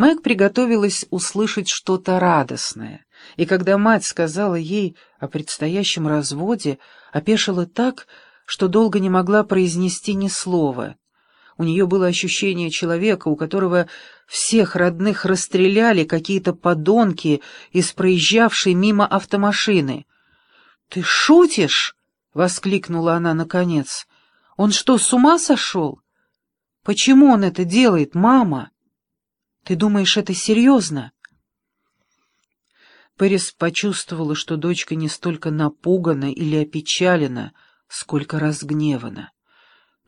Мэг приготовилась услышать что-то радостное, и когда мать сказала ей о предстоящем разводе, опешила так, что долго не могла произнести ни слова. У нее было ощущение человека, у которого всех родных расстреляли какие-то подонки из проезжавшей мимо автомашины. «Ты шутишь?» — воскликнула она наконец. «Он что, с ума сошел? Почему он это делает, мама? Ты думаешь, это серьезно?» Пэрис почувствовала, что дочка не столько напугана или опечалена, сколько разгневана.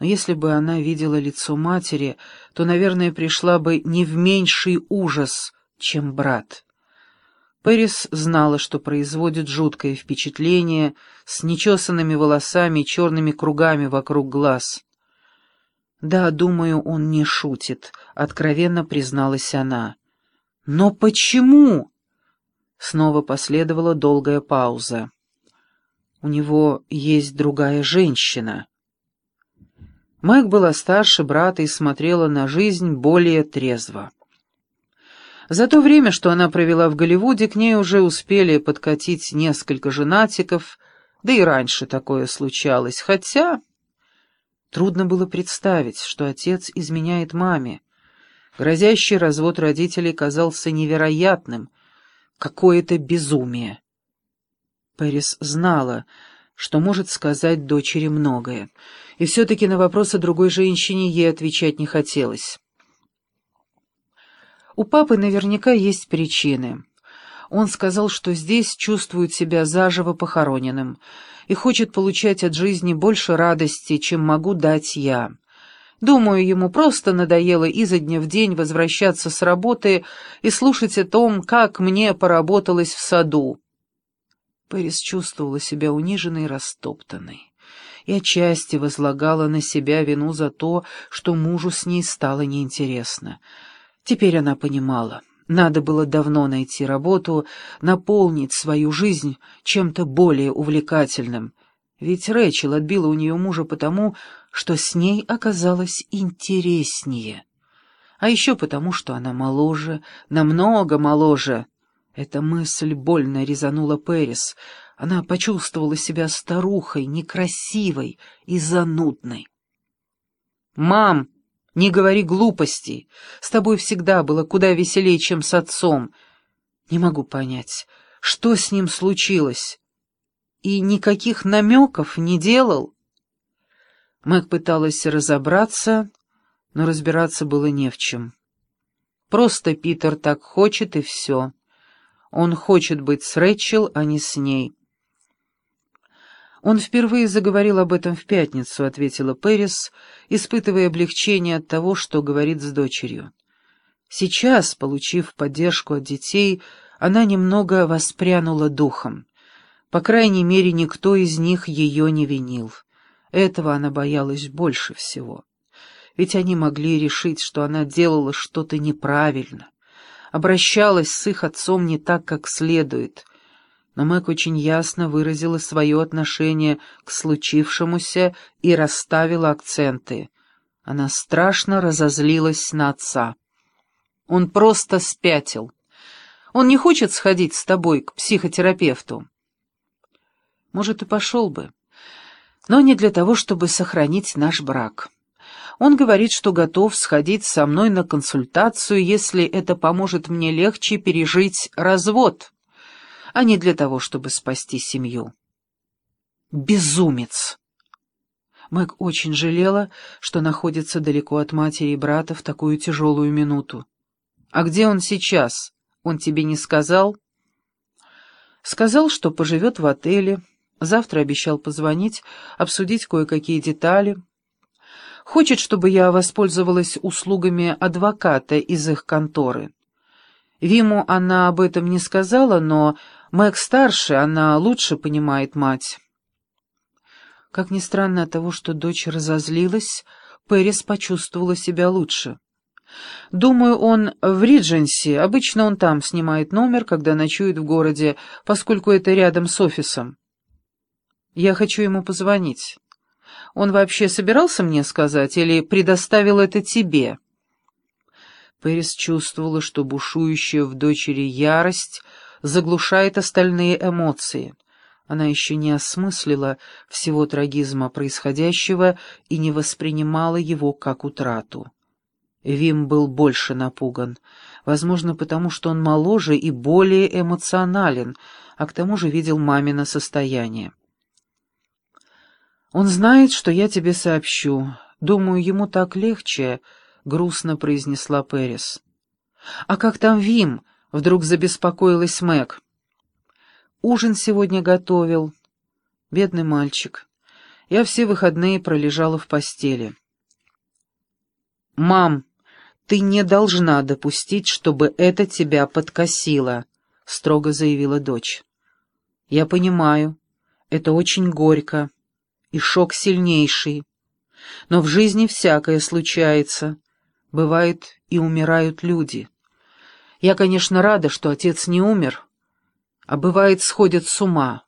Но если бы она видела лицо матери, то, наверное, пришла бы не в меньший ужас, чем брат. Пэрис знала, что производит жуткое впечатление с нечесанными волосами и черными кругами вокруг глаз. «Да, думаю, он не шутит», — откровенно призналась она. «Но почему?» Снова последовала долгая пауза. «У него есть другая женщина». Мэг была старше брата и смотрела на жизнь более трезво. За то время, что она провела в Голливуде, к ней уже успели подкатить несколько женатиков, да и раньше такое случалось, хотя... Трудно было представить, что отец изменяет маме. Грозящий развод родителей казался невероятным. Какое-то безумие. Пэрис знала, что может сказать дочери многое, и все-таки на вопросы другой женщине ей отвечать не хотелось. У папы наверняка есть причины. Он сказал, что здесь чувствует себя заживо похороненным и хочет получать от жизни больше радости, чем могу дать я. Думаю, ему просто надоело изо дня в день возвращаться с работы и слушать о том, как мне поработалось в саду. Пэрис чувствовала себя униженной и растоптанной, и отчасти возлагала на себя вину за то, что мужу с ней стало неинтересно. Теперь она понимала, надо было давно найти работу, наполнить свою жизнь чем-то более увлекательным, ведь Рэчел отбила у нее мужа потому, что с ней оказалось интереснее. А еще потому, что она моложе, намного моложе, эта мысль больно резанула Пэрис. Она почувствовала себя старухой, некрасивой и занудной. «Мам, не говори глупостей. С тобой всегда было куда веселее, чем с отцом. Не могу понять, что с ним случилось? И никаких намеков не делал?» Мэг пыталась разобраться, но разбираться было не в чем. Просто Питер так хочет, и все. Он хочет быть с Рэчел, а не с ней. «Он впервые заговорил об этом в пятницу», — ответила Пэрис, испытывая облегчение от того, что говорит с дочерью. Сейчас, получив поддержку от детей, она немного воспрянула духом. По крайней мере, никто из них ее не винил. Этого она боялась больше всего. Ведь они могли решить, что она делала что-то неправильно обращалась с их отцом не так, как следует. Но Мэг очень ясно выразила свое отношение к случившемуся и расставила акценты. Она страшно разозлилась на отца. Он просто спятил. Он не хочет сходить с тобой к психотерапевту. Может, и пошел бы, но не для того, чтобы сохранить наш брак. Он говорит, что готов сходить со мной на консультацию, если это поможет мне легче пережить развод, а не для того, чтобы спасти семью. Безумец! Мэг очень жалела, что находится далеко от матери и брата в такую тяжелую минуту. «А где он сейчас? Он тебе не сказал?» «Сказал, что поживет в отеле. Завтра обещал позвонить, обсудить кое-какие детали». Хочет, чтобы я воспользовалась услугами адвоката из их конторы. Виму она об этом не сказала, но Мэг старше, она лучше понимает мать. Как ни странно от того, что дочь разозлилась, Пэрис почувствовала себя лучше. Думаю, он в Ридженси, обычно он там снимает номер, когда ночует в городе, поскольку это рядом с офисом. Я хочу ему позвонить. Он вообще собирался мне сказать или предоставил это тебе?» Пэрис чувствовала, что бушующая в дочери ярость заглушает остальные эмоции. Она еще не осмыслила всего трагизма происходящего и не воспринимала его как утрату. Вим был больше напуган, возможно, потому что он моложе и более эмоционален, а к тому же видел мамино состояние. «Он знает, что я тебе сообщу. Думаю, ему так легче», — грустно произнесла Пэрис. «А как там Вим?» — вдруг забеспокоилась Мэг. «Ужин сегодня готовил. Бедный мальчик. Я все выходные пролежала в постели». «Мам, ты не должна допустить, чтобы это тебя подкосило», — строго заявила дочь. «Я понимаю, это очень горько, и шок сильнейший. Но в жизни всякое случается. Бывает, и умирают люди. Я, конечно, рада, что отец не умер, а бывает, сходят с ума.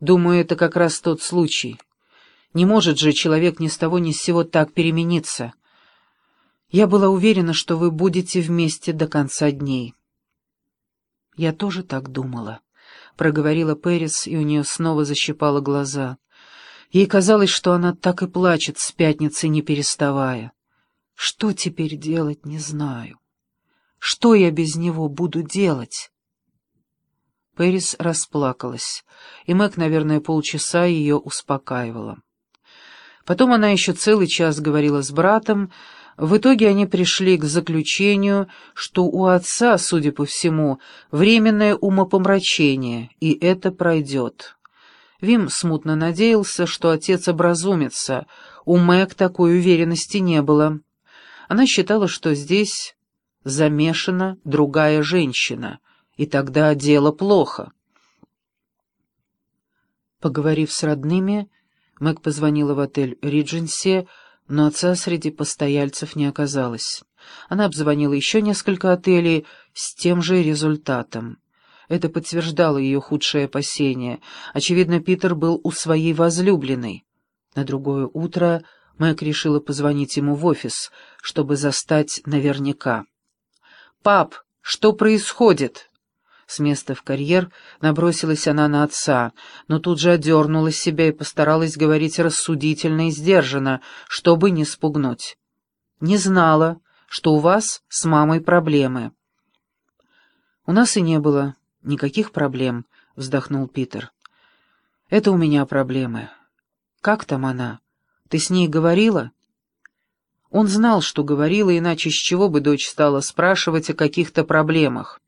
Думаю, это как раз тот случай. Не может же человек ни с того ни с сего так перемениться. Я была уверена, что вы будете вместе до конца дней. Я тоже так думала, — проговорила Пэрис, и у нее снова защипала глаза. Ей казалось, что она так и плачет с пятницы, не переставая. Что теперь делать, не знаю. Что я без него буду делать? Пэрис расплакалась, и Мэг, наверное, полчаса ее успокаивала. Потом она еще целый час говорила с братом, в итоге они пришли к заключению, что у отца, судя по всему, временное умопомрачение, и это пройдет. Вим смутно надеялся, что отец образумится, у Мэг такой уверенности не было. Она считала, что здесь замешана другая женщина, и тогда дело плохо. Поговорив с родными, Мэг позвонила в отель «Ридженси», но отца среди постояльцев не оказалось. Она обзвонила еще несколько отелей с тем же результатом. Это подтверждало ее худшее опасение. Очевидно, Питер был у своей возлюбленной. На другое утро Мэг решила позвонить ему в офис, чтобы застать наверняка. «Пап, что происходит?» С места в карьер набросилась она на отца, но тут же одернула себя и постаралась говорить рассудительно и сдержанно, чтобы не спугнуть. «Не знала, что у вас с мамой проблемы». «У нас и не было никаких проблем», — вздохнул Питер. «Это у меня проблемы. Как там она? Ты с ней говорила?» Он знал, что говорила, иначе с чего бы дочь стала спрашивать о каких-то проблемах.